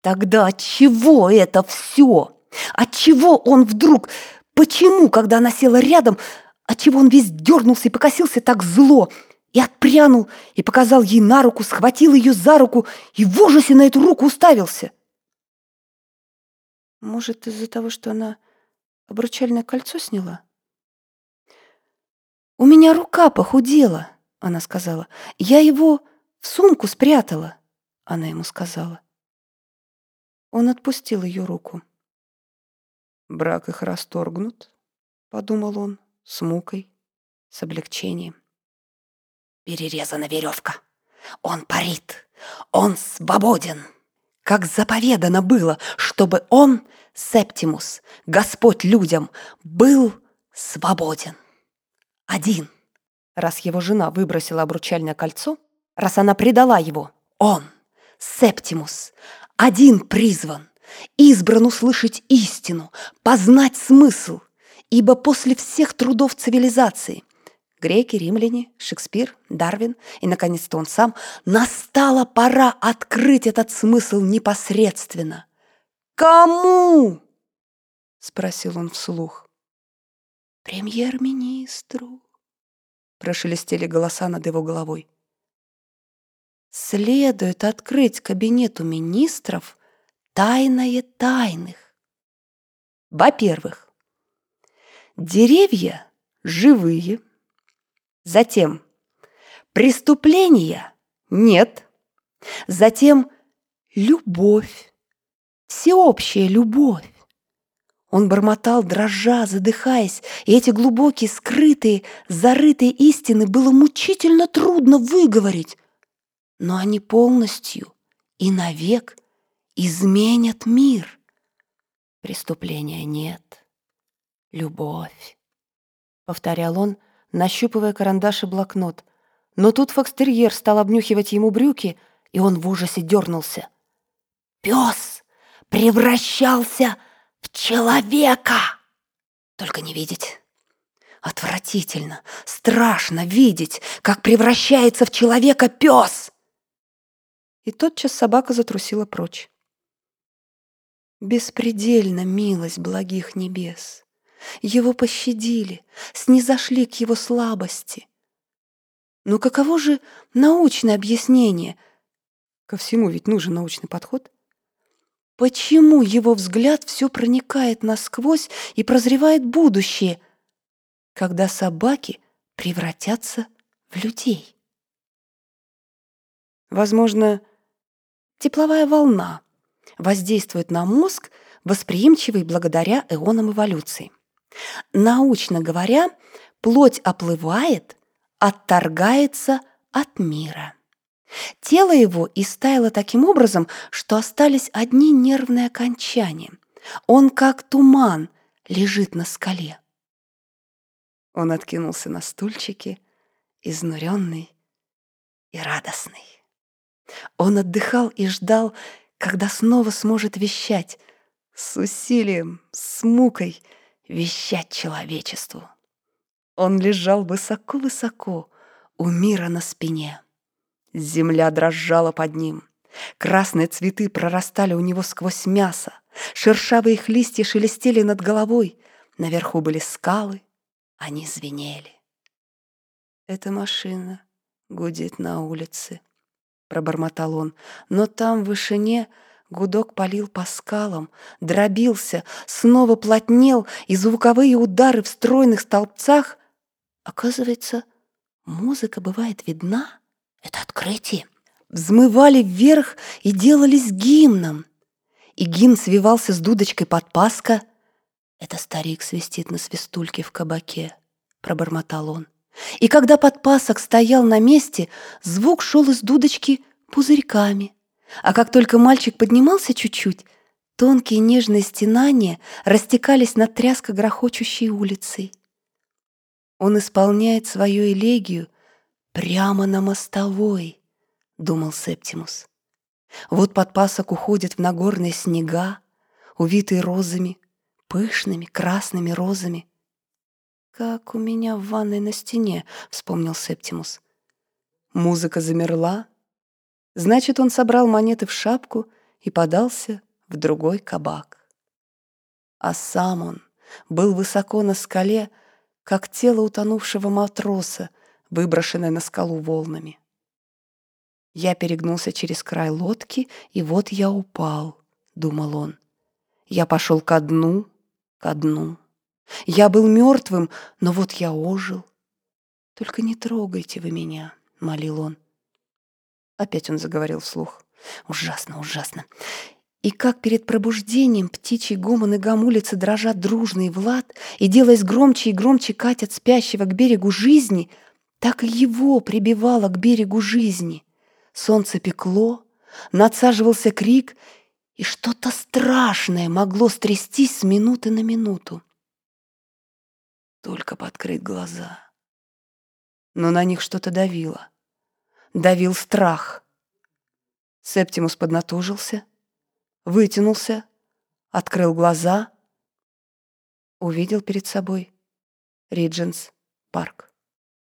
Тогда от чего это все? От чего он вдруг? Почему, когда она села рядом, от чего он весь дернулся и покосился так зло? И отпрянул, и показал ей на руку, схватил ее за руку и в ужасе на эту руку уставился. Может, из-за того, что она обручальное кольцо сняла? «У меня рука похудела», — она сказала. «Я его в сумку спрятала», — она ему сказала. Он отпустил ее руку. «Брак их расторгнут», — подумал он, с мукой, с облегчением. Перерезана веревка. Он парит. Он свободен. Как заповедано было, чтобы он, Септимус, Господь людям, был свободен. Один. Раз его жена выбросила обручальное кольцо, раз она предала его, он, Септимус, один призван, избран услышать истину, познать смысл, ибо после всех трудов цивилизации греки, римляне, Шекспир, Дарвин и, наконец-то, он сам, настала пора открыть этот смысл непосредственно. «Кому?» — спросил он вслух. «Премьер-министру», — прошелестели голоса над его головой. «Следует открыть кабинету министров тайное тайных. Во-первых, деревья живые, Затем преступления нет. Затем любовь, всеобщая любовь. Он бормотал, дрожа, задыхаясь, и эти глубокие, скрытые, зарытые истины было мучительно трудно выговорить. Но они полностью и навек изменят мир. Преступления нет, любовь, — повторял он, — нащупывая карандаш и блокнот. Но тут фокстерьер стал обнюхивать ему брюки, и он в ужасе дернулся. Пес превращался в человека! Только не видеть. Отвратительно, страшно видеть, как превращается в человека пес! И тотчас собака затрусила прочь. Беспредельна милость благих небес. Его пощадили, снизошли к его слабости. Но каково же научное объяснение? Ко всему ведь нужен научный подход. Почему его взгляд все проникает насквозь и прозревает будущее, когда собаки превратятся в людей? Возможно, тепловая волна воздействует на мозг, восприимчивый благодаря эонам эволюции. Научно говоря, плоть оплывает, отторгается от мира. Тело его истаяло таким образом, что остались одни нервные окончания. Он, как туман, лежит на скале. Он откинулся на стульчике, изнуренный и радостный. Он отдыхал и ждал, когда снова сможет вещать с усилием, с мукой — вещать человечеству. Он лежал высоко-высоко, у мира на спине. Земля дрожала под ним. Красные цветы прорастали у него сквозь мясо. Шершавые их листья шелестели над головой. Наверху были скалы, они звенели. «Эта машина гудит на улице», — пробормотал он, но там в вышине Гудок палил по скалам, дробился, снова плотнел, и звуковые удары в стройных столбцах. Оказывается, музыка бывает видна. Это открытие. Взмывали вверх и делались гимном. И гимн свивался с дудочкой подпаска. «Это старик свистит на свистульке в кабаке», — пробормотал он. И когда подпасок стоял на месте, звук шел из дудочки пузырьками — а как только мальчик поднимался чуть-чуть, тонкие нежные стенания растекались над тряско грохочущей улицей. Он исполняет свою элегию прямо на мостовой, думал Септимус. Вот подпасок уходит в нагорные снега, увитые розами, пышными красными розами. «Как у меня в ванной на стене», — вспомнил Септимус. Музыка замерла, Значит, он собрал монеты в шапку и подался в другой кабак. А сам он был высоко на скале, как тело утонувшего матроса, выброшенное на скалу волнами. Я перегнулся через край лодки, и вот я упал, — думал он. Я пошел ко дну, ко дну. Я был мертвым, но вот я ожил. Только не трогайте вы меня, — молил он. Опять он заговорил вслух. Ужасно, ужасно. И как перед пробуждением птичий гомон и гам улицы дрожат дружный Влад, и, делаясь громче и громче, катят спящего к берегу жизни, так и его прибивало к берегу жизни. Солнце пекло, надсаживался крик, и что-то страшное могло стрястись с минуты на минуту. Только подкрыть глаза. Но на них что-то давило. Давил страх. Септимус поднатужился — вытянулся, открыл глаза, увидел перед собой Ридженс парк.